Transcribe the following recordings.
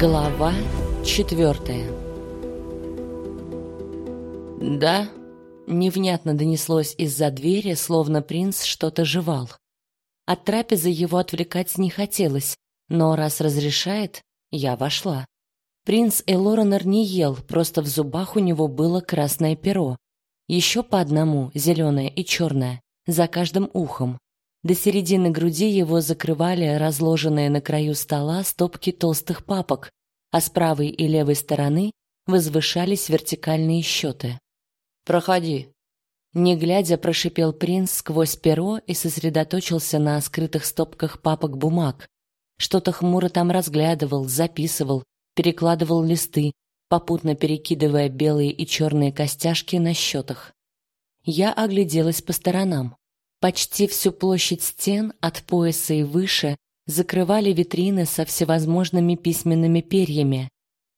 Глава четвертая «Да?» — невнятно донеслось из-за двери, словно принц что-то жевал. От трапезы его отвлекать не хотелось, но раз разрешает, я вошла. Принц Элоранер не ел, просто в зубах у него было красное перо. Еще по одному, зеленое и черное, за каждым ухом. До середины груди его закрывали разложенные на краю стола стопки толстых папок, а с правой и левой стороны возвышались вертикальные счеты. «Проходи», не глядя, прошипел принц сквозь перо и сосредоточился на скрытых стопках папок бумаг. Что-то хмуро там разглядывал, записывал, перекладывал листы, попутно перекидывая белые и черные костяшки на счетах. Я огляделась по сторонам. Почти всю площадь стен от пояса и выше закрывали витрины со всевозможными письменными перьями.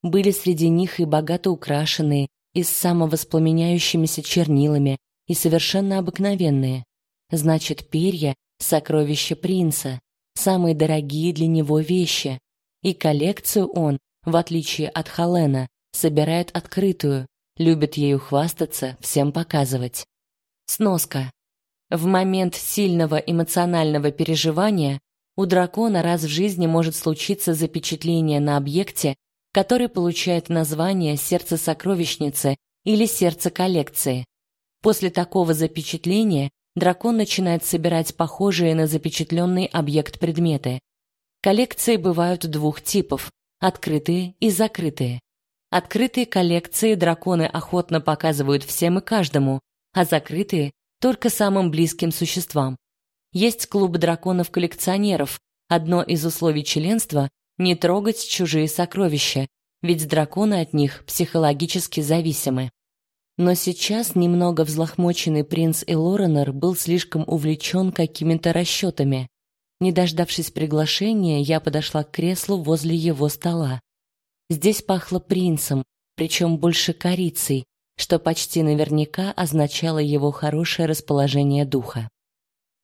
Были среди них и богато украшенные, и с самовоспламеняющимися чернилами, и совершенно обыкновенные. Значит, перья — сокровища принца, самые дорогие для него вещи. И коллекцию он, в отличие от Халена, собирает открытую, любит ею хвастаться, всем показывать. Сноска. В момент сильного эмоционального переживания у дракона раз в жизни может случиться запечатление на объекте, который получает название сердце сокровищницы или сердце коллекции. После такого запечатления дракон начинает собирать похожие на запечатленный объект предметы. Коллекции бывают двух типов – открытые и закрытые. Открытые коллекции драконы охотно показывают всем и каждому, а закрытые – только самым близким существам. Есть клуб драконов-коллекционеров. Одно из условий членства – не трогать чужие сокровища, ведь драконы от них психологически зависимы. Но сейчас немного взлохмоченный принц Элоренор был слишком увлечен какими-то расчетами. Не дождавшись приглашения, я подошла к креслу возле его стола. Здесь пахло принцем, причем больше корицей, что почти наверняка означало его хорошее расположение духа.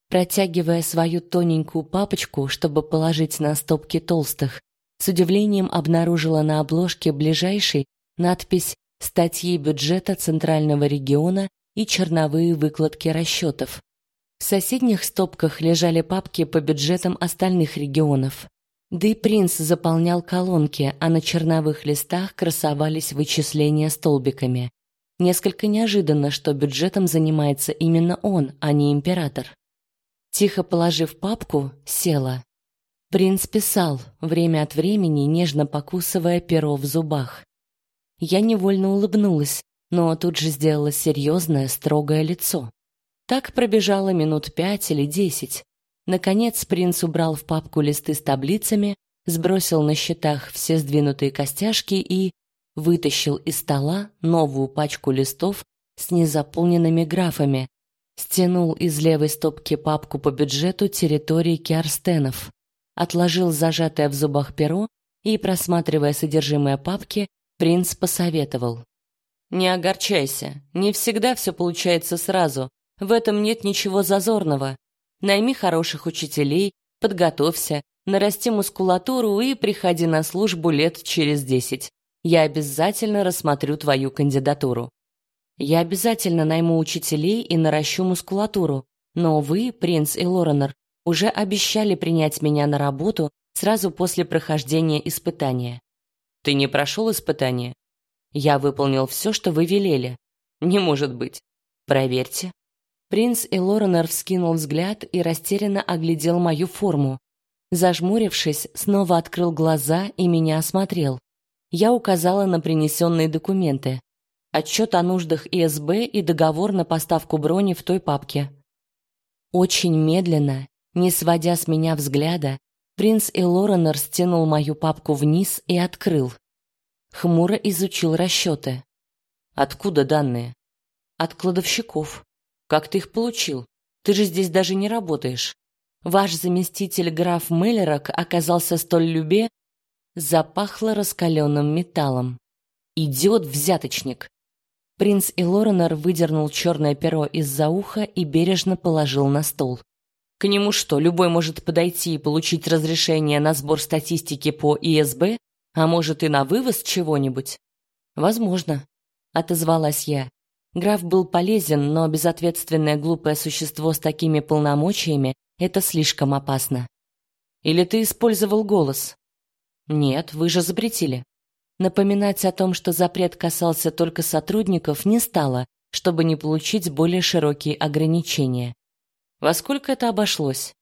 Протягивая свою тоненькую папочку, чтобы положить на стопки толстых, с удивлением обнаружила на обложке ближайшей надпись статьи бюджета Центрального региона и черновые выкладки расчетов. В соседних стопках лежали папки по бюджетам остальных регионов. Да и принц заполнял колонки, а на черновых листах красовались вычисления столбиками. Несколько неожиданно, что бюджетом занимается именно он, а не император. Тихо положив папку, села. Принц писал, время от времени нежно покусывая перо в зубах. Я невольно улыбнулась, но тут же сделала серьезное, строгое лицо. Так пробежало минут пять или десять. Наконец принц убрал в папку листы с таблицами, сбросил на счетах все сдвинутые костяшки и вытащил из стола новую пачку листов с незаполненными графами, стянул из левой стопки папку по бюджету территории Киарстенов, отложил зажатое в зубах перо и, просматривая содержимое папки, Принц посоветовал. «Не огорчайся, не всегда все получается сразу, в этом нет ничего зазорного. Найми хороших учителей, подготовься, нарасти мускулатуру и приходи на службу лет через десять. Я обязательно рассмотрю твою кандидатуру. Я обязательно найму учителей и наращу мускулатуру, но вы, принц и Лоренор, уже обещали принять меня на работу сразу после прохождения испытания. Ты не прошел испытание? Я выполнил все, что вы велели. Не может быть. Проверьте. Принц и вскинул взгляд и растерянно оглядел мою форму. Зажмурившись, снова открыл глаза и меня осмотрел. Я указала на принесенные документы. Отчет о нуждах ИСБ и договор на поставку брони в той папке. Очень медленно, не сводя с меня взгляда, Принц Элоренор стянул мою папку вниз и открыл. Хмуро изучил расчеты. Откуда данные? От кладовщиков. Как ты их получил? Ты же здесь даже не работаешь. Ваш заместитель граф Меллерок оказался столь любе, запахло раскаленным металлом. Идиот взяточник. Принц Элоренор выдернул черное перо из-за уха и бережно положил на стол. К нему что, любой может подойти и получить разрешение на сбор статистики по ИСБ? А может, и на вывоз чего-нибудь? Возможно, отозвалась я. Граф был полезен, но безответственное глупое существо с такими полномочиями это слишком опасно. Или ты использовал голос? Нет, вы же запретили. Напоминать о том, что запрет касался только сотрудников, не стало, чтобы не получить более широкие ограничения. Во сколько это обошлось?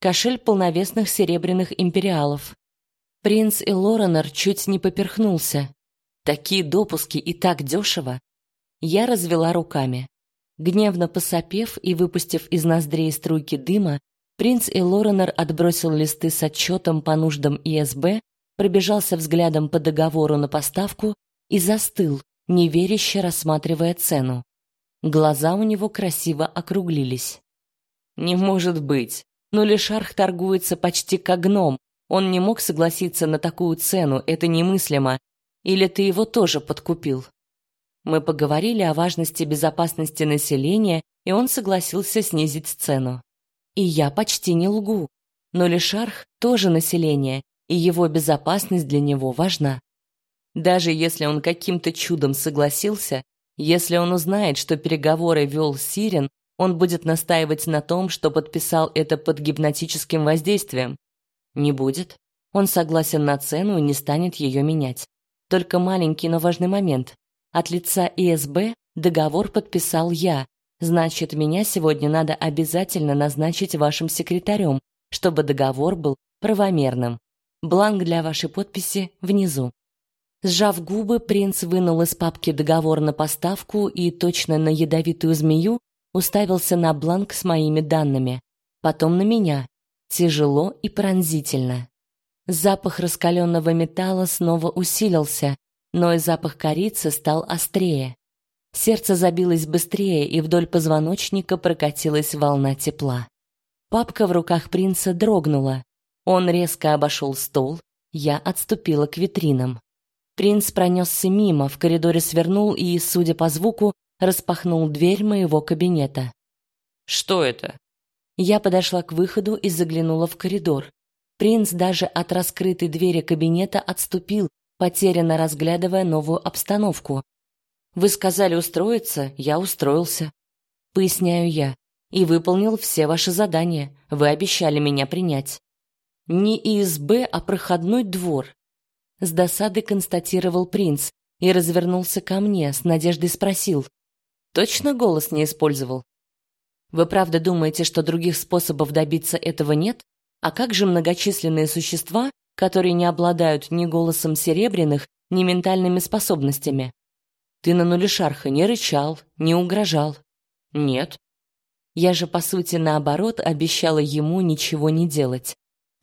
Кошель полновесных серебряных империалов. Принц и Лоренор чуть не поперхнулся. Такие допуски и так дешево. Я развела руками. Гневно посопев и выпустив из ноздрей струйки дыма, принц и Лоренор отбросил листы с отчетом по нуждам ИСБ, пробежался взглядом по договору на поставку и застыл, неверяще рассматривая цену. Глаза у него красиво округлились. Не может быть. Но Лешарх торгуется почти как гном. Он не мог согласиться на такую цену, это немыслимо. Или ты его тоже подкупил? Мы поговорили о важности безопасности населения, и он согласился снизить цену. И я почти не лгу. Но Лешарх тоже население, и его безопасность для него важна. Даже если он каким-то чудом согласился, если он узнает, что переговоры вел Сирен, он будет настаивать на том, что подписал это под гипнотическим воздействием. Не будет. Он согласен на цену и не станет ее менять. Только маленький, но важный момент. От лица ИСБ договор подписал я. Значит, меня сегодня надо обязательно назначить вашим секретарем, чтобы договор был правомерным. Бланк для вашей подписи внизу. Сжав губы, принц вынул из папки договор на поставку и точно на ядовитую змею уставился на бланк с моими данными, потом на меня, тяжело и пронзительно. Запах раскаленного металла снова усилился, но и запах корицы стал острее. Сердце забилось быстрее, и вдоль позвоночника прокатилась волна тепла. Папка в руках принца дрогнула. Он резко обошел стол, я отступила к витринам. Принц пронесся мимо, в коридоре свернул и, судя по звуку, распахнул дверь моего кабинета. Что это? Я подошла к выходу и заглянула в коридор. Принц даже от раскрытой двери кабинета отступил, потерянно разглядывая новую обстановку. Вы сказали устроиться, я устроился. Поясняю я. И выполнил все ваши задания. Вы обещали меня принять. Не ИСБ, а проходной двор. С досадой констатировал принц и развернулся ко мне, с надеждой спросил: Точно голос не использовал? Вы правда думаете, что других способов добиться этого нет? А как же многочисленные существа, которые не обладают ни голосом серебряных, ни ментальными способностями? Ты на нуле шарха не рычал, не угрожал. Нет. Я же по сути наоборот обещала ему ничего не делать.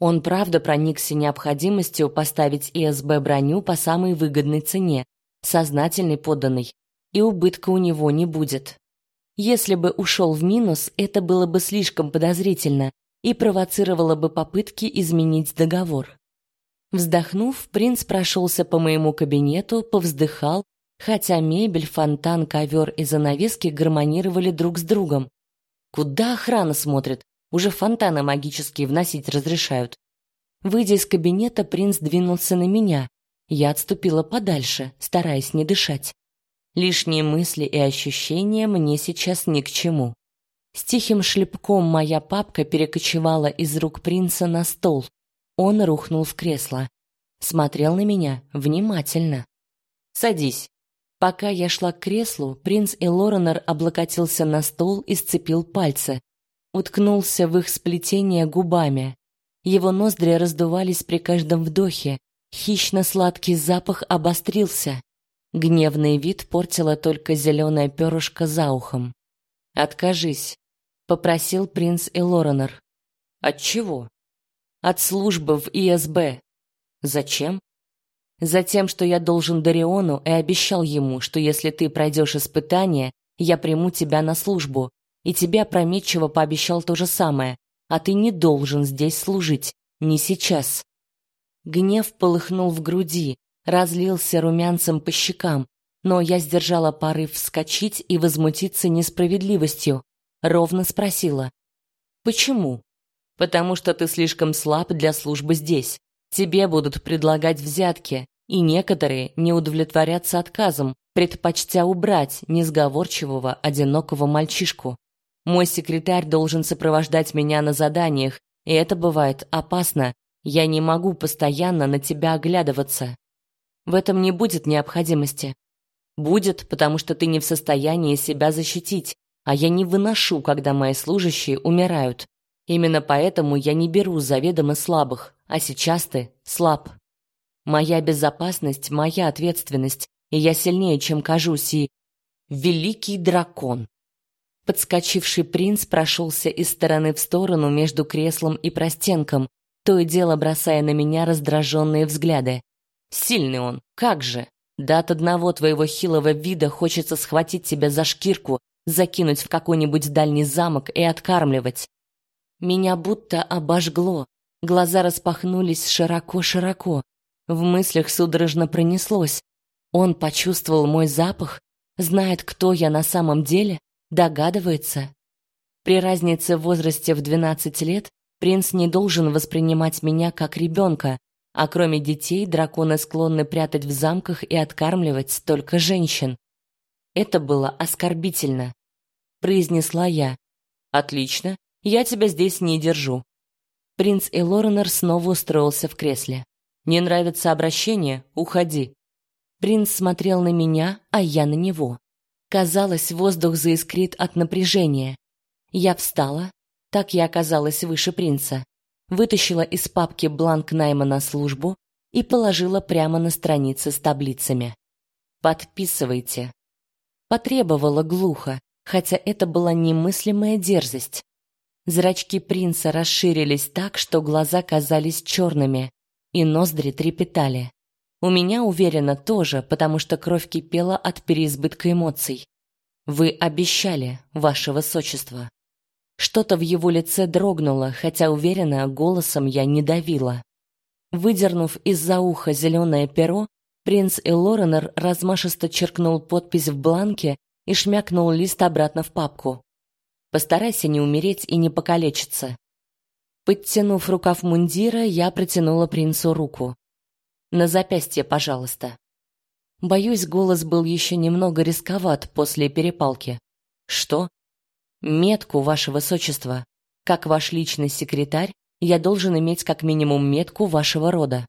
Он правда проникся необходимостью поставить ИСБ броню по самой выгодной цене, сознательный подданный и убытка у него не будет. Если бы ушел в минус, это было бы слишком подозрительно и провоцировало бы попытки изменить договор. Вздохнув, принц прошелся по моему кабинету, повздыхал, хотя мебель, фонтан, ковер и занавески гармонировали друг с другом. Куда охрана смотрит? Уже фонтаны магические вносить разрешают. Выйдя из кабинета, принц двинулся на меня. Я отступила подальше, стараясь не дышать. Лишние мысли и ощущения мне сейчас ни к чему. С тихим шлепком моя папка перекочевала из рук принца на стол. Он рухнул в кресло. Смотрел на меня внимательно. «Садись». Пока я шла к креслу, принц Элоренор облокотился на стол и сцепил пальцы. Уткнулся в их сплетение губами. Его ноздри раздувались при каждом вдохе. Хищно-сладкий запах обострился. Гневный вид портила только зеленое перышко за ухом. «Откажись», — попросил принц Элоренор. «От чего?» «От службы в ИСБ». «Зачем?» «Затем, что я должен Дариону и обещал ему, что если ты пройдешь испытание, я приму тебя на службу, и тебе опрометчиво пообещал то же самое, а ты не должен здесь служить, не сейчас». Гнев полыхнул в груди, разлился румянцем по щекам, но я сдержала порыв вскочить и возмутиться несправедливостью. Ровно спросила: "Почему?" "Потому что ты слишком слаб для службы здесь. Тебе будут предлагать взятки, и некоторые не удовлетворятся отказом, предпочтя убрать несговорчивого, одинокого мальчишку. Мой секретарь должен сопровождать меня на заданиях, и это бывает опасно. Я не могу постоянно на тебя оглядываться. В этом не будет необходимости. Будет, потому что ты не в состоянии себя защитить, а я не выношу, когда мои служащие умирают. Именно поэтому я не беру заведомо слабых, а сейчас ты слаб. Моя безопасность моя ответственность, и я сильнее, чем кажусь, и великий дракон. Подскочивший принц прошелся из стороны в сторону между креслом и простенком, то и дело бросая на меня раздраженные взгляды. Сильный он, как же! Да от одного твоего хилого вида хочется схватить тебя за шкирку, закинуть в какой-нибудь дальний замок и откармливать. Меня будто обожгло, глаза распахнулись широко-широко. В мыслях судорожно пронеслось. Он почувствовал мой запах, знает, кто я на самом деле, догадывается. При разнице в возрасте в 12 лет принц не должен воспринимать меня как ребенка, а кроме детей драконы склонны прятать в замках и откармливать только женщин. Это было оскорбительно, произнесла я. Отлично, я тебя здесь не держу. Принц Элоренор снова устроился в кресле. Не нравится обращение? Уходи. Принц смотрел на меня, а я на него. Казалось, воздух заискрит от напряжения. Я встала, так я оказалась выше принца, вытащила из папки бланк найма на службу и положила прямо на странице с таблицами. Подписывайте. Потребовала глухо, хотя это была немыслимая дерзость. Зрачки принца расширились так, что глаза казались черными, и ноздри трепетали. У меня, уверенно, тоже, потому что кровь кипела от переизбытка эмоций. Вы обещали, ваше высочество. Что-то в его лице дрогнуло, хотя уверенно голосом я не давила. Выдернув из-за уха зеленое перо, принц Элоренер размашисто черкнул подпись в бланке и шмякнул лист обратно в папку. Постарайся не умереть и не покалечиться. Подтянув рукав мундира, я протянула принцу руку. На запястье, пожалуйста. Боюсь, голос был еще немного рисковат после перепалки. Что? Метку, ваше высочество. Как ваш личный секретарь, я должен иметь как минимум метку вашего рода.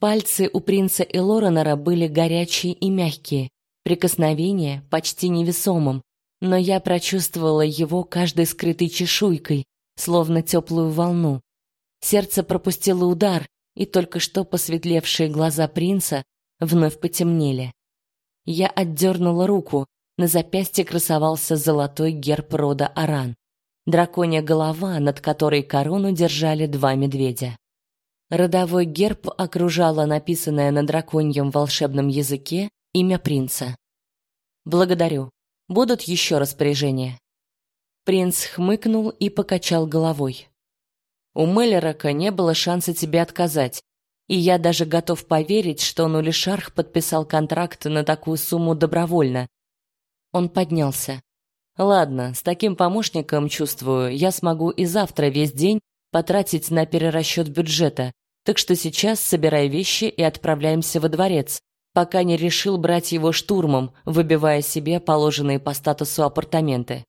Пальцы у принца Элоренора были горячие и мягкие, прикосновение почти невесомым, но я прочувствовала его каждой скрытой чешуйкой, словно теплую волну. Сердце пропустило удар, и только что посветлевшие глаза принца вновь потемнели. Я отдернула руку, на запястье красовался золотой герб рода Аран. Драконья голова, над которой корону держали два медведя. Родовой герб окружало написанное на драконьем волшебном языке имя принца. Благодарю. Будут еще распоряжения. Принц хмыкнул и покачал головой. У Меллерака не было шанса тебе отказать, и я даже готов поверить, что Нулишарх подписал контракт на такую сумму добровольно. Он поднялся. Ладно, с таким помощником, чувствую, я смогу и завтра весь день потратить на перерасчет бюджета. Так что сейчас собирай вещи и отправляемся во дворец, пока не решил брать его штурмом, выбивая себе положенные по статусу апартаменты.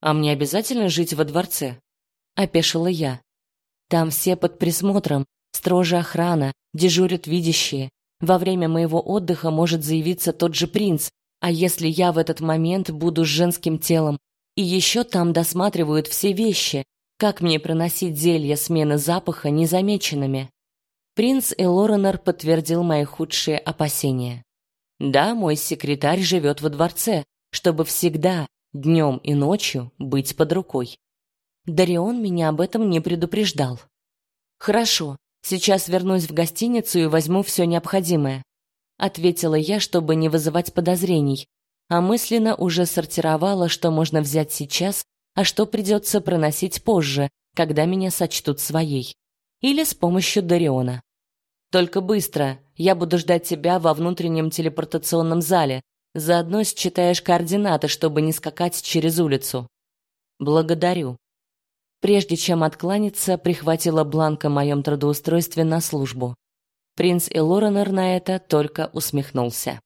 А мне обязательно жить во дворце? опешила я. Там все под присмотром, строже охрана, дежурят видящие. Во время моего отдыха может заявиться тот же принц, а если я в этот момент буду с женским телом? И еще там досматривают все вещи. Как мне проносить зелья смены запаха незамеченными? Принц Элоренор подтвердил мои худшие опасения. Да, мой секретарь живет во дворце, чтобы всегда, днем и ночью, быть под рукой. Дарион меня об этом не предупреждал. Хорошо, сейчас вернусь в гостиницу и возьму все необходимое, ответила я, чтобы не вызывать подозрений, а мысленно уже сортировала, что можно взять сейчас, а что придется проносить позже, когда меня сочтут своей, или с помощью Дариона. Только быстро, я буду ждать тебя во внутреннем телепортационном зале. Заодно считаешь координаты, чтобы не скакать через улицу. Благодарю. Прежде чем откланяться, прихватила бланк о моем трудоустройстве на службу. Принц и Лоренор на это только усмехнулся.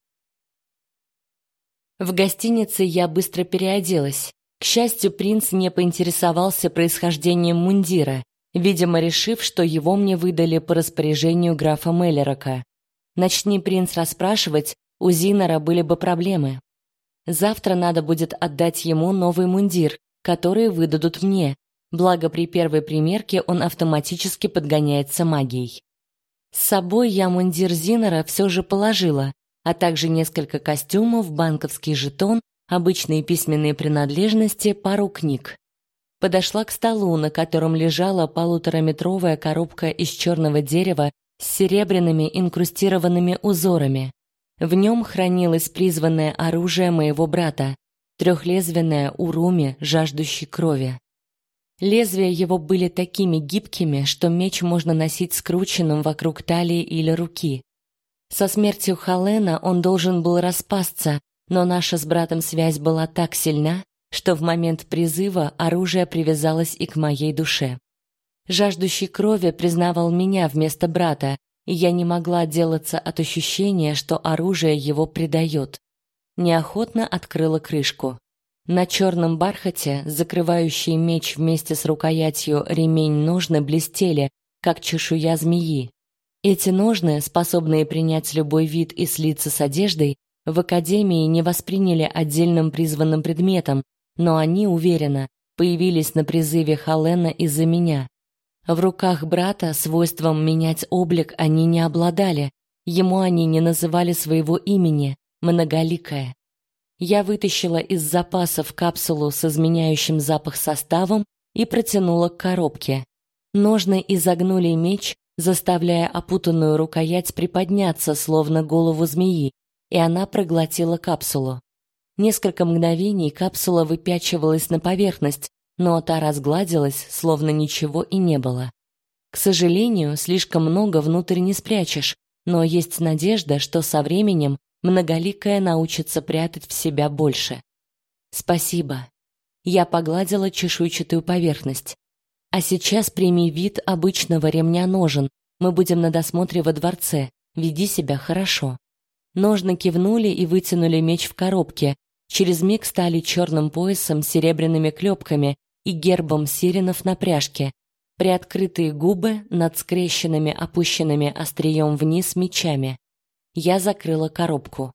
В гостинице я быстро переоделась. К счастью, принц не поинтересовался происхождением мундира, видимо, решив, что его мне выдали по распоряжению графа Меллерока. Начни принц расспрашивать, у Зинора были бы проблемы. Завтра надо будет отдать ему новый мундир, который выдадут мне, благо при первой примерке он автоматически подгоняется магией. С собой я мундир Зинора все же положила, а также несколько костюмов, банковский жетон, обычные письменные принадлежности, пару книг. Подошла к столу, на котором лежала полутораметровая коробка из черного дерева с серебряными инкрустированными узорами. В нем хранилось призванное оружие моего брата, трехлезвенное уруми, жаждущий крови. Лезвия его были такими гибкими, что меч можно носить скрученным вокруг талии или руки. Со смертью Халена он должен был распасться, но наша с братом связь была так сильна, что в момент призыва оружие привязалось и к моей душе. Жаждущий крови признавал меня вместо брата, и я не могла отделаться от ощущения, что оружие его предает. Неохотно открыла крышку. На черном бархате, закрывающий меч вместе с рукоятью ремень-ножны блестели, как чешуя змеи. Эти ножны, способные принять любой вид и слиться с одеждой, в академии не восприняли отдельным призванным предметом, но они, уверенно, появились на призыве Халена из-за меня. В руках брата свойством менять облик они не обладали, ему они не называли своего имени, многоликое. Я вытащила из запасов капсулу с изменяющим запах составом и протянула к коробке. Ножны изогнули меч, заставляя опутанную рукоять приподняться, словно голову змеи, и она проглотила капсулу. Несколько мгновений капсула выпячивалась на поверхность, но та разгладилась, словно ничего и не было. К сожалению, слишком много внутрь не спрячешь, но есть надежда, что со временем многоликая научится прятать в себя больше. Спасибо. Я погладила чешуйчатую поверхность. А сейчас прими вид обычного ремня ножен. Мы будем на досмотре во дворце. Веди себя хорошо. Ножны кивнули и вытянули меч в коробке. Через миг стали черным поясом с серебряными клепками и гербом сиренов на пряжке. Приоткрытые губы над скрещенными опущенными острием вниз мечами. Я закрыла коробку.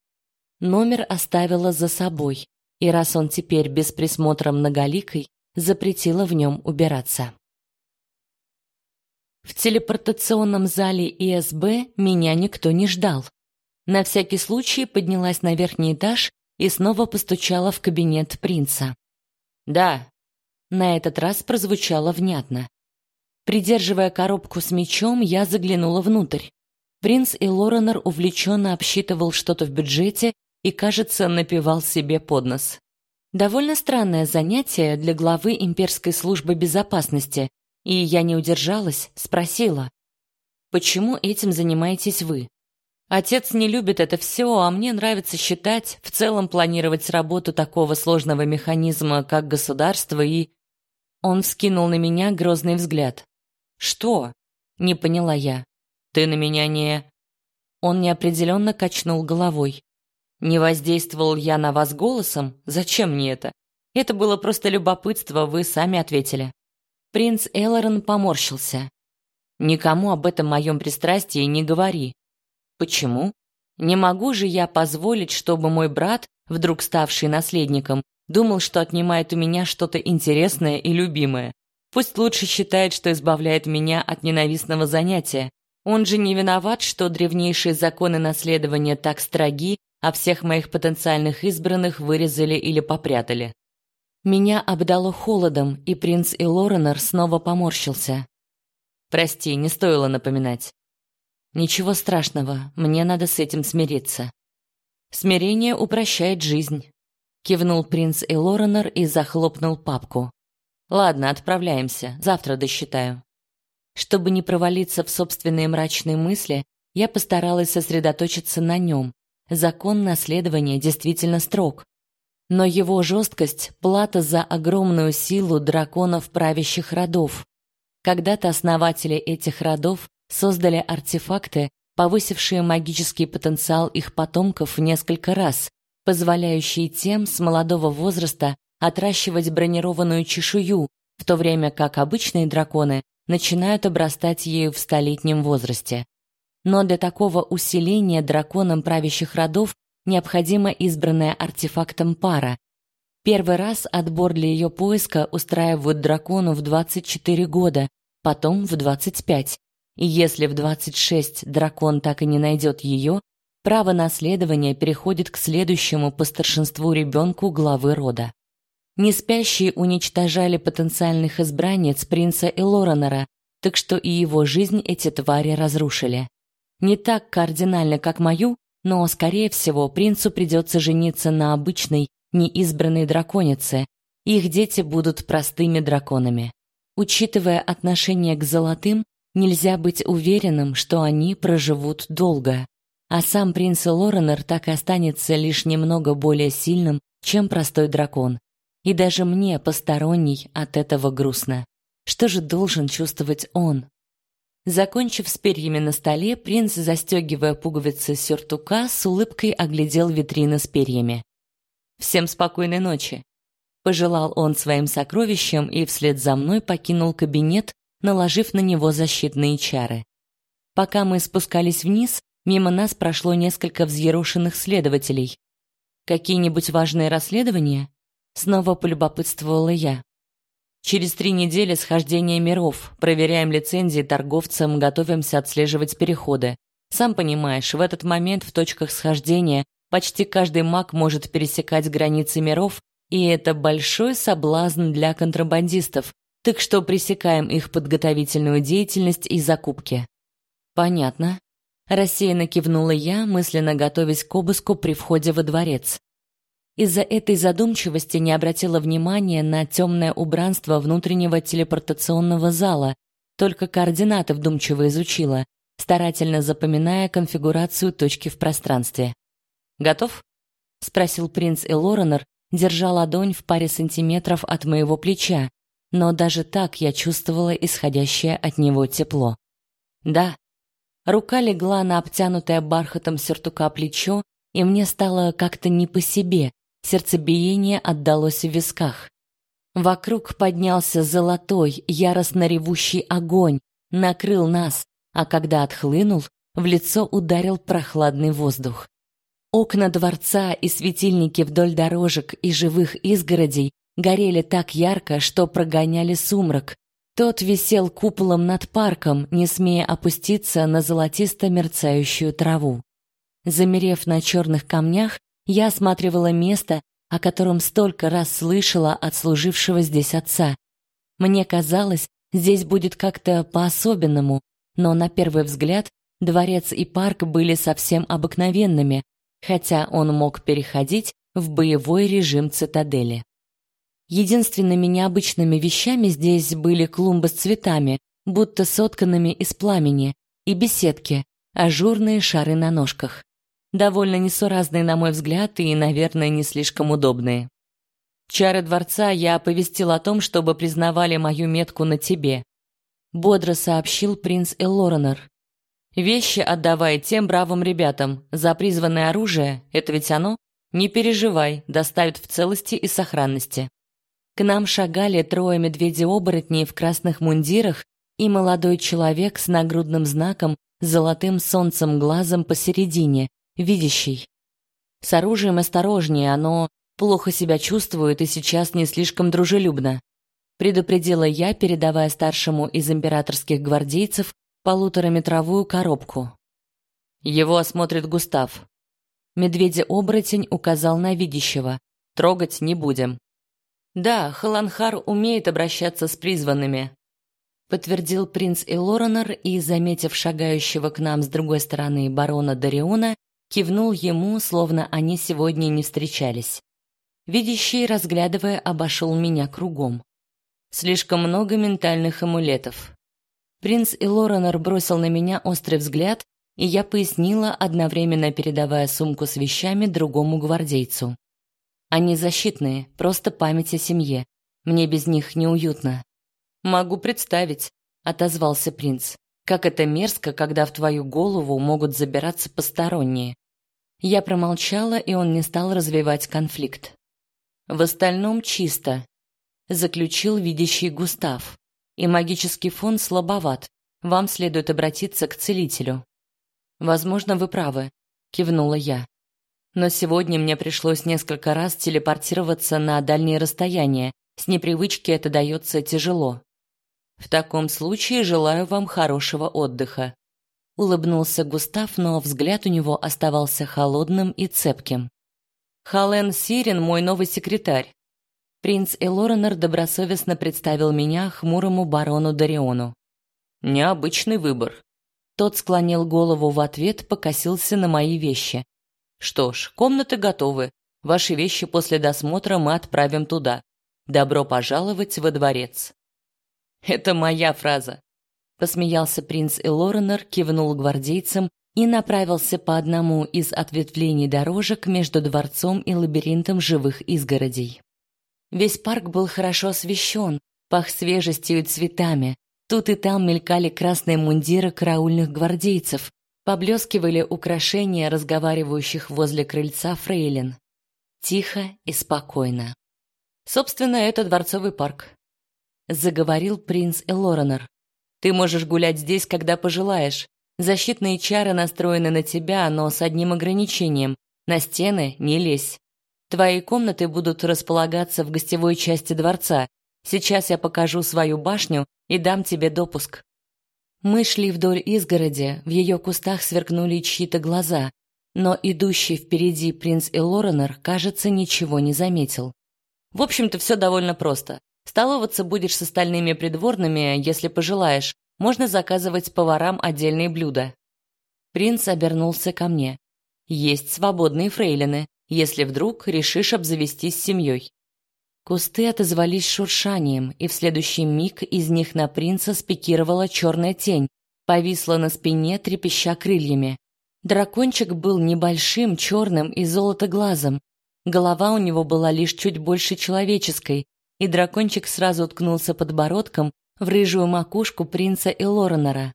Номер оставила за собой, и раз он теперь без присмотра многоликой, запретила в нем убираться. В телепортационном зале ИСБ меня никто не ждал. На всякий случай поднялась на верхний этаж и снова постучала в кабинет принца. «Да». На этот раз прозвучало внятно. Придерживая коробку с мечом, я заглянула внутрь. Принц и Лоренор увлеченно обсчитывал что-то в бюджете и, кажется, напевал себе под нос. Довольно странное занятие для главы имперской службы безопасности, и я не удержалась, спросила: "Почему этим занимаетесь вы?" Отец не любит это все, а мне нравится считать, в целом планировать работу такого сложного механизма, как государство и Он вскинул на меня грозный взгляд. Что? Не поняла я. Ты на меня не Он неопределенно качнул головой. Не воздействовал я на вас голосом? Зачем мне это? Это было просто любопытство, вы сами ответили. Принц Эллорен поморщился. Никому об этом моем пристрастии не говори. Почему? Не могу же я позволить, чтобы мой брат, вдруг ставший наследником, думал, что отнимает у меня что-то интересное и любимое. Пусть лучше считает, что избавляет меня от ненавистного занятия, он же не виноват, что древнейшие законы наследования так строги, а всех моих потенциальных избранных вырезали или попрятали. Меня обдало холодом, и принц Илоренор снова поморщился. Прости, не стоило напоминать. Ничего страшного, мне надо с этим смириться. Смирение упрощает жизнь. Кивнул принц Элоренор и захлопнул папку. Ладно, отправляемся. Завтра досчитаю. Чтобы не провалиться в собственные мрачные мысли, я постаралась сосредоточиться на нем. Закон наследования действительно строг. Но его жесткость – плата за огромную силу драконов правящих родов. Когда-то основатели этих родов создали артефакты, повысившие магический потенциал их потомков в несколько раз, позволяющие тем с молодого возраста отращивать бронированную чешую, в то время как обычные драконы начинают обрастать ею в столетнем возрасте. Но для такого усиления драконом правящих родов необходима избранная артефактом пара. Первый раз отбор для ее поиска устраивают дракону в 24 года, потом в 25. И если в 26 дракон так и не найдет ее, право наследования переходит к следующему по старшинству ребенку главы рода. Неспящие уничтожали потенциальных избранниц принца Элоранера, так что и его жизнь эти твари разрушили. Не так кардинально, как мою, но, скорее всего, принцу придется жениться на обычной, неизбранной драконице. Их дети будут простыми драконами. Учитывая отношение к золотым, нельзя быть уверенным, что они проживут долго. А сам принц Лоренер так и останется лишь немного более сильным, чем простой дракон. И даже мне, посторонний, от этого грустно. Что же должен чувствовать он? Закончив с перьями на столе, принц, застегивая пуговицы сюртука, с улыбкой оглядел витрины с перьями. «Всем спокойной ночи!» Пожелал он своим сокровищам и вслед за мной покинул кабинет, наложив на него защитные чары. Пока мы спускались вниз, мимо нас прошло несколько взъерошенных следователей. «Какие-нибудь важные расследования?» Снова полюбопытствовала я. Через три недели схождения миров, проверяем лицензии торговцам, готовимся отслеживать переходы. Сам понимаешь, в этот момент в точках схождения почти каждый маг может пересекать границы миров, и это большой соблазн для контрабандистов, так что пресекаем их подготовительную деятельность и закупки. Понятно. Рассеянно кивнула я, мысленно готовясь к обыску при входе во дворец. Из-за этой задумчивости не обратила внимания на темное убранство внутреннего телепортационного зала, только координаты вдумчиво изучила, старательно запоминая конфигурацию точки в пространстве. «Готов?» — спросил принц Элоренор, держа ладонь в паре сантиметров от моего плеча, но даже так я чувствовала исходящее от него тепло. «Да». Рука легла на обтянутое бархатом сюртука плечо, и мне стало как-то не по себе, Сердцебиение отдалось в висках. Вокруг поднялся золотой, яростно ревущий огонь, накрыл нас, а когда отхлынул, в лицо ударил прохладный воздух. Окна дворца и светильники вдоль дорожек и живых изгородей горели так ярко, что прогоняли сумрак. Тот висел куполом над парком, не смея опуститься на золотисто мерцающую траву. Замерев на черных камнях, я осматривала место, о котором столько раз слышала от служившего здесь отца. Мне казалось, здесь будет как-то по-особенному, но на первый взгляд дворец и парк были совсем обыкновенными, хотя он мог переходить в боевой режим цитадели. Единственными необычными вещами здесь были клумбы с цветами, будто сотканными из пламени, и беседки, ажурные шары на ножках довольно несуразные, на мой взгляд, и, наверное, не слишком удобные. Чары дворца я оповестил о том, чтобы признавали мою метку на тебе. Бодро сообщил принц Эллоренор. Вещи отдавай тем бравым ребятам. За призванное оружие, это ведь оно? Не переживай, доставят в целости и сохранности. К нам шагали трое медведей-оборотней в красных мундирах и молодой человек с нагрудным знаком золотым солнцем глазом посередине, видящий. С оружием осторожнее, оно плохо себя чувствует и сейчас не слишком дружелюбно. Предупредила я, передавая старшему из императорских гвардейцев полутораметровую коробку. Его осмотрит Густав. Медведя-оборотень указал на видящего. Трогать не будем. Да, Халанхар умеет обращаться с призванными, подтвердил принц Элоранор и, заметив шагающего к нам с другой стороны барона Дариона, кивнул ему, словно они сегодня не встречались. Видящий, разглядывая, обошел меня кругом. Слишком много ментальных амулетов. Принц Илоранор бросил на меня острый взгляд, и я пояснила, одновременно передавая сумку с вещами другому гвардейцу. Они защитные, просто память о семье. Мне без них неуютно. Могу представить, отозвался принц. Как это мерзко, когда в твою голову могут забираться посторонние. Я промолчала, и он не стал развивать конфликт. В остальном чисто, заключил видящий Густав. И магический фон слабоват. Вам следует обратиться к целителю. Возможно, вы правы, кивнула я. Но сегодня мне пришлось несколько раз телепортироваться на дальние расстояния. С непривычки это дается тяжело. В таком случае желаю вам хорошего отдыха. Улыбнулся Густав, но взгляд у него оставался холодным и цепким. Хален Сирин мой новый секретарь. Принц Элоренор добросовестно представил меня хмурому барону Дариону. Необычный выбор. Тот склонил голову в ответ, покосился на мои вещи. Что ж, комнаты готовы. Ваши вещи после досмотра мы отправим туда. Добро пожаловать во дворец. Это моя фраза. Посмеялся принц Элоренор, кивнул гвардейцам и направился по одному из ответвлений дорожек между дворцом и лабиринтом живых изгородей. Весь парк был хорошо освещен, пах свежестью и цветами. Тут и там мелькали красные мундиры караульных гвардейцев, поблескивали украшения разговаривающих возле крыльца фрейлин. Тихо и спокойно. Собственно, это дворцовый парк заговорил принц Элоренор. Ты можешь гулять здесь, когда пожелаешь. Защитные чары настроены на тебя, но с одним ограничением: на стены не лезь. Твои комнаты будут располагаться в гостевой части дворца. Сейчас я покажу свою башню и дам тебе допуск. Мы шли вдоль изгороди, в ее кустах сверкнули чьи-то глаза, но идущий впереди принц Элоренор, кажется, ничего не заметил. В общем-то, все довольно просто. Столоваться будешь с остальными придворными, если пожелаешь. Можно заказывать поварам отдельные блюда. Принц обернулся ко мне. Есть свободные фрейлины, если вдруг решишь обзавестись семьей. Кусты отозвались шуршанием, и в следующий миг из них на принца спикировала черная тень, повисла на спине, трепеща крыльями. Дракончик был небольшим, черным и золотоглазым. Голова у него была лишь чуть больше человеческой, и дракончик сразу уткнулся подбородком в рыжую макушку принца Элоренора.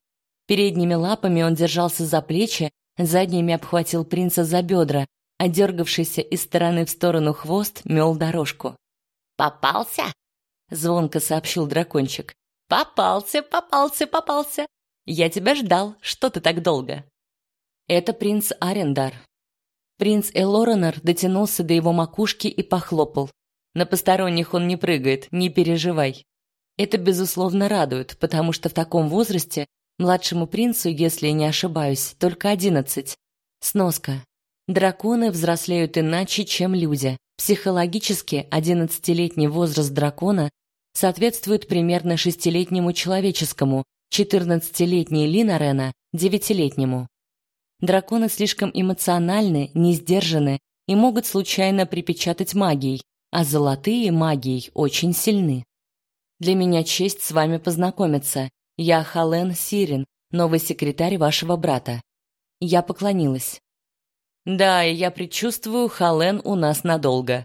Передними лапами он держался за плечи, задними обхватил принца за бедра, а дергавшийся из стороны в сторону хвост мел дорожку. «Попался?» — звонко сообщил дракончик. «Попался, попался, попался! Я тебя ждал, что ты так долго?» Это принц Арендар. Принц Элоренор дотянулся до его макушки и похлопал. На посторонних он не прыгает, не переживай. Это, безусловно, радует, потому что в таком возрасте младшему принцу, если не ошибаюсь, только одиннадцать. Сноска. Драконы взрослеют иначе, чем люди. Психологически одиннадцатилетний возраст дракона соответствует примерно шестилетнему человеческому, четырнадцатилетний Линарена – девятилетнему. Драконы слишком эмоциональны, не сдержаны и могут случайно припечатать магией, а золотые магией очень сильны. Для меня честь с вами познакомиться. Я Хален Сирин, новый секретарь вашего брата. Я поклонилась. Да, и я предчувствую, Хален у нас надолго.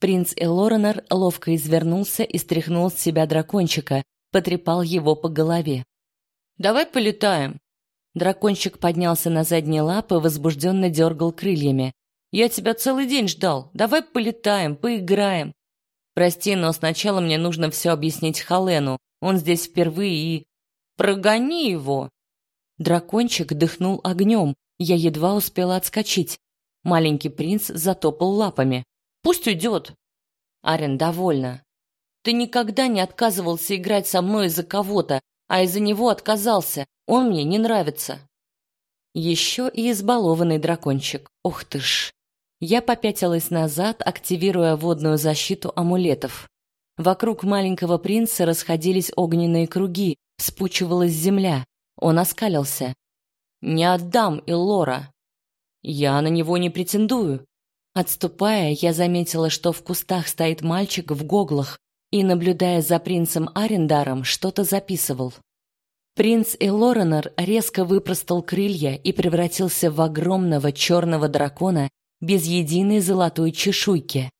Принц Элоренор ловко извернулся и стряхнул с себя дракончика, потрепал его по голове. Давай полетаем. Дракончик поднялся на задние лапы, возбужденно дергал крыльями. Я тебя целый день ждал. Давай полетаем, поиграем. Прости, но сначала мне нужно все объяснить Халену. Он здесь впервые и... Прогони его!» Дракончик дыхнул огнем. Я едва успела отскочить. Маленький принц затопал лапами. «Пусть уйдет!» Арен довольна. «Ты никогда не отказывался играть со мной из-за кого-то, а из-за него отказался. Он мне не нравится». Еще и избалованный дракончик. Ух ты ж! Я попятилась назад, активируя водную защиту амулетов. Вокруг маленького принца расходились огненные круги, вспучивалась земля. Он оскалился. «Не отдам, Иллора!» «Я на него не претендую!» Отступая, я заметила, что в кустах стоит мальчик в гоглах и, наблюдая за принцем Арендаром, что-то записывал. Принц Элоренор резко выпростал крылья и превратился в огромного черного дракона без единой золотой чешуйки.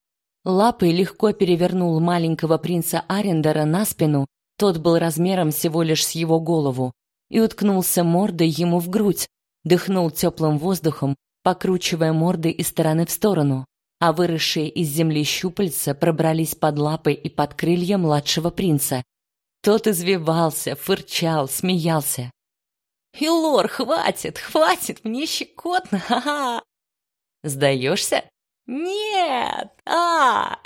Лапой легко перевернул маленького принца Арендера на спину, тот был размером всего лишь с его голову, и уткнулся мордой ему в грудь, дыхнул теплым воздухом, покручивая мордой из стороны в сторону, а выросшие из земли щупальца пробрались под лапы и под крылья младшего принца. Тот извивался, фырчал, смеялся. «Илор, хватит, хватит, мне щекотно, ха-ха!» «Сдаешься?» «Нет! а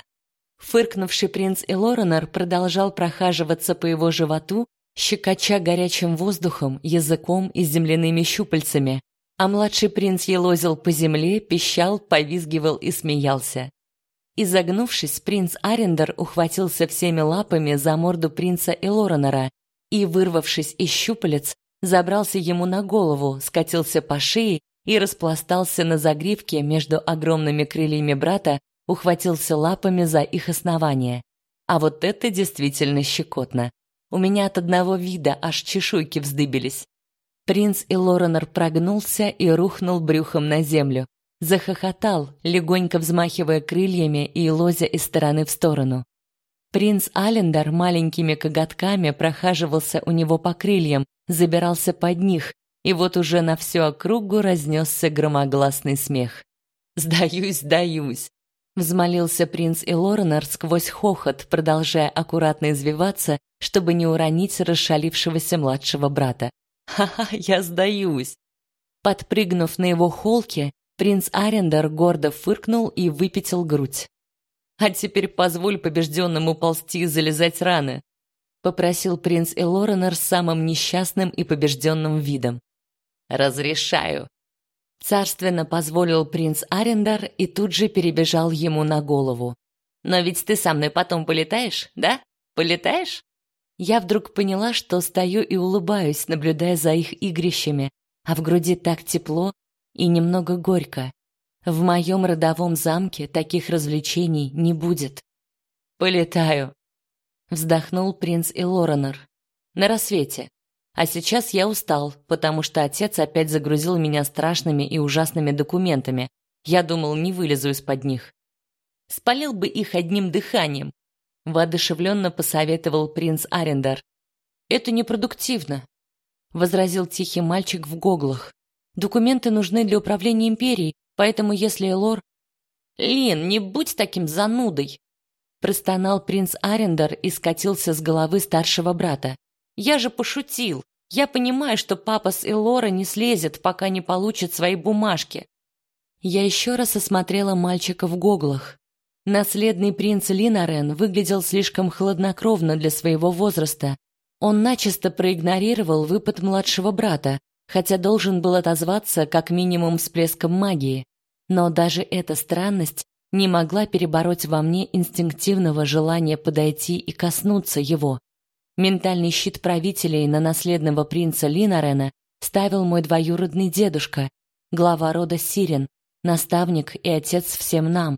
Фыркнувший принц Элоренор продолжал прохаживаться по его животу, щекоча горячим воздухом, языком и земляными щупальцами, а младший принц елозил по земле, пищал, повизгивал и смеялся. Изогнувшись, принц Арендер ухватился всеми лапами за морду принца Элоренора и, вырвавшись из щупалец, забрался ему на голову, скатился по шее и распластался на загривке между огромными крыльями брата, ухватился лапами за их основание. А вот это действительно щекотно. У меня от одного вида аж чешуйки вздыбились. Принц Илоренор прогнулся и рухнул брюхом на землю. Захохотал, легонько взмахивая крыльями и лозя из стороны в сторону. Принц Алендар маленькими коготками прохаживался у него по крыльям, забирался под них, и вот уже на всю округу разнесся громогласный смех. «Сдаюсь, сдаюсь!» Взмолился принц Элоренор сквозь хохот, продолжая аккуратно извиваться, чтобы не уронить расшалившегося младшего брата. «Ха-ха, я сдаюсь!» Подпрыгнув на его холке, принц Арендер гордо фыркнул и выпятил грудь. «А теперь позволь побежденному ползти и залезать раны», попросил принц Элоренор самым несчастным и побежденным видом. «Разрешаю», Царственно позволил принц Арендар и тут же перебежал ему на голову. «Но ведь ты со мной потом полетаешь, да? Полетаешь?» Я вдруг поняла, что стою и улыбаюсь, наблюдая за их игрищами, а в груди так тепло и немного горько. В моем родовом замке таких развлечений не будет. «Полетаю», — вздохнул принц Илоренор. «На рассвете. А сейчас я устал, потому что отец опять загрузил меня страшными и ужасными документами. Я думал, не вылезу из-под них. Спалил бы их одним дыханием, воодушевленно посоветовал принц Арендар. Это непродуктивно, возразил тихий мальчик в гоглах. Документы нужны для управления империей, поэтому если Элор Лин, не будь таким занудой, простонал принц Арендар и скатился с головы старшего брата. Я же пошутил. Я понимаю, что папа с Элора не слезет, пока не получит свои бумажки. Я еще раз осмотрела мальчика в гоглах. Наследный принц Линарен выглядел слишком хладнокровно для своего возраста. Он начисто проигнорировал выпад младшего брата, хотя должен был отозваться как минимум всплеском магии. Но даже эта странность не могла перебороть во мне инстинктивного желания подойти и коснуться его. Ментальный щит правителей на наследного принца Линарена ставил мой двоюродный дедушка, глава рода Сирен, наставник и отец всем нам.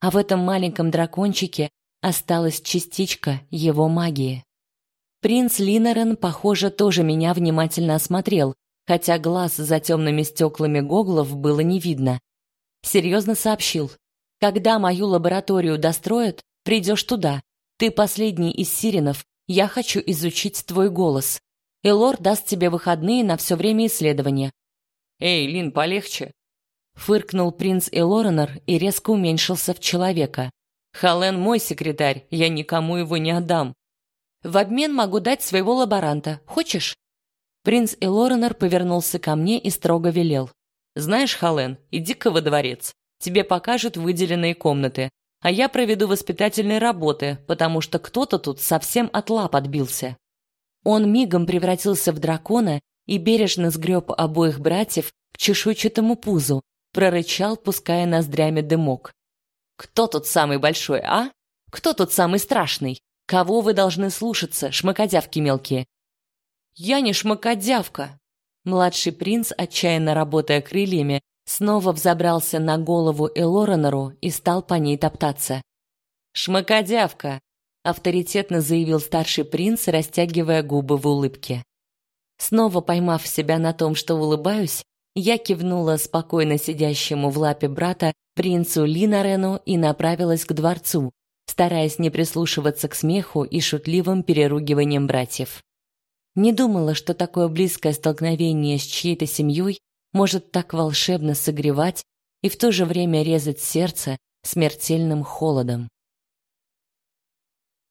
А в этом маленьком дракончике осталась частичка его магии. Принц Линарен, похоже, тоже меня внимательно осмотрел, хотя глаз за темными стеклами гоглов было не видно. Серьезно сообщил: "Когда мою лабораторию достроят, придешь туда. Ты последний из сиренов, я хочу изучить твой голос. Элор даст тебе выходные на все время исследования. Эй, Лин, полегче. Фыркнул принц Элоренор и резко уменьшился в человека. Хален мой секретарь, я никому его не отдам. В обмен могу дать своего лаборанта. Хочешь? Принц Элоренор повернулся ко мне и строго велел: "Знаешь, Хален, иди-ка во дворец. Тебе покажут выделенные комнаты а я проведу воспитательные работы, потому что кто-то тут совсем от лап отбился. Он мигом превратился в дракона и бережно сгреб обоих братьев к чешуйчатому пузу, прорычал, пуская ноздрями дымок. «Кто тут самый большой, а? Кто тут самый страшный? Кого вы должны слушаться, шмакодявки мелкие?» «Я не шмакодявка!» Младший принц, отчаянно работая крыльями, снова взобрался на голову Элоранору и стал по ней топтаться. «Шмакодявка!» — авторитетно заявил старший принц, растягивая губы в улыбке. Снова поймав себя на том, что улыбаюсь, я кивнула спокойно сидящему в лапе брата принцу Линарену и направилась к дворцу, стараясь не прислушиваться к смеху и шутливым переругиваниям братьев. Не думала, что такое близкое столкновение с чьей-то семьей может так волшебно согревать и в то же время резать сердце смертельным холодом.